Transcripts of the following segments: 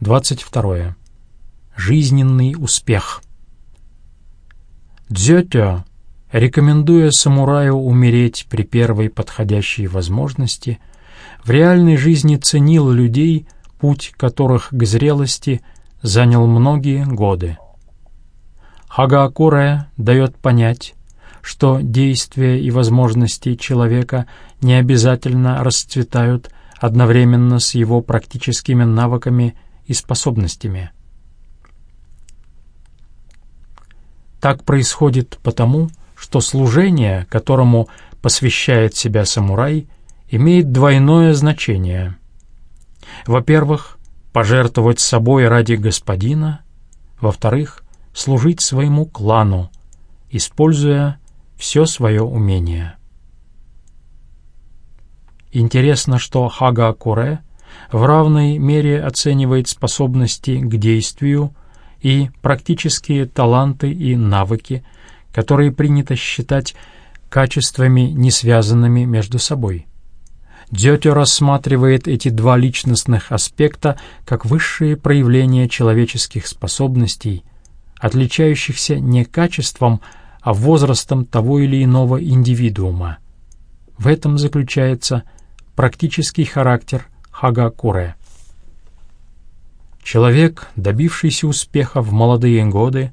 22. Жизненный успех. Дзётё, рекомендуя самураю умереть при первой подходящей возможности, в реальной жизни ценил людей, путь которых к зрелости занял многие годы. Хагаакуре дает понять, что действия и возможности человека не обязательно расцветают одновременно с его практическими навыками и способностями. Так происходит потому, что служение, которому посвящает себя самурай, имеет двойное значение. Во-первых, пожертвовать собой ради господина, во-вторых, служить своему клану, используя все свое умение. Интересно, что Хага Куре в равной мере оценивает способности к действию и практические таланты и навыки, которые принято считать качествами, не связанными между собой. Дзётё рассматривает эти два личностных аспекта как высшие проявления человеческих способностей, отличающихся не качеством, а возрастом того или иного индивидуума. В этом заключается практический характер Хагакуре. Человек, добившийся успеха в молодые годы,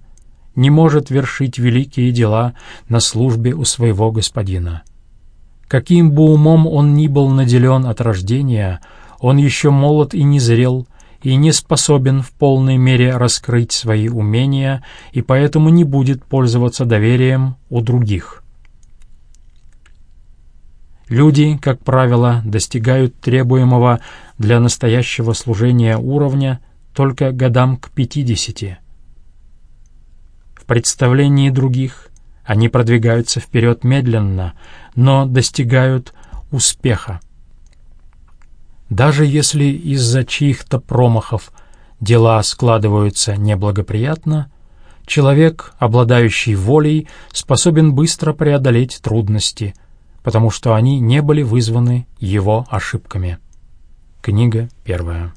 не может вершить великие дела на службе у своего господина. Каким бы умом он ни был наделен от рождения, он еще молод и незрел, и не способен в полной мере раскрыть свои умения, и поэтому не будет пользоваться доверием у других. Люди, как правило, достигают требуемого для настоящего служения уровня только годам к 50. В представлении других они продвигаются вперед медленно, но достигают успеха. Даже если из-за чьих-то промахов дела складываются неблагоприятно, человек, обладающий волей, способен быстро преодолеть трудности – потому что они не были вызваны его ошибками. Книга первая.